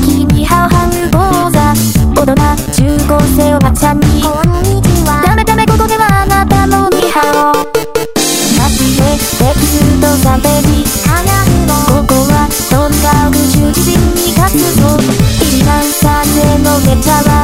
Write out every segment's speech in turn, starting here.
的にハウハウ講座大人中高生おばちゃんにこんにちはダメダメここではあなたのニハオ。マジでテキストされに花雲ここはとに宇宙忠実に勝つぞ。万3000のめちゃは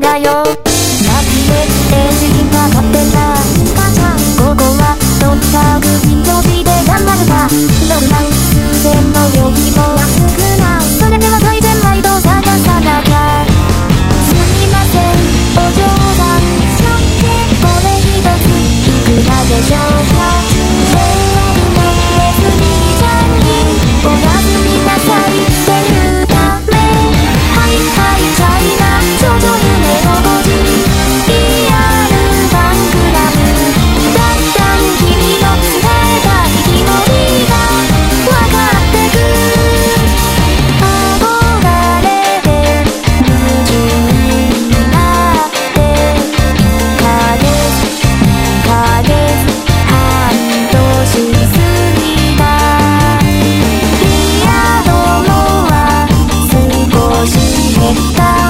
だよ。泣きでステージに上がってたここはどんな国の日で頑張るか。どんな自もの余ももくな。いそれでは最善ライド探さなきゃすみません。お冗談。これ一つ。いくらでしょうか。Bye.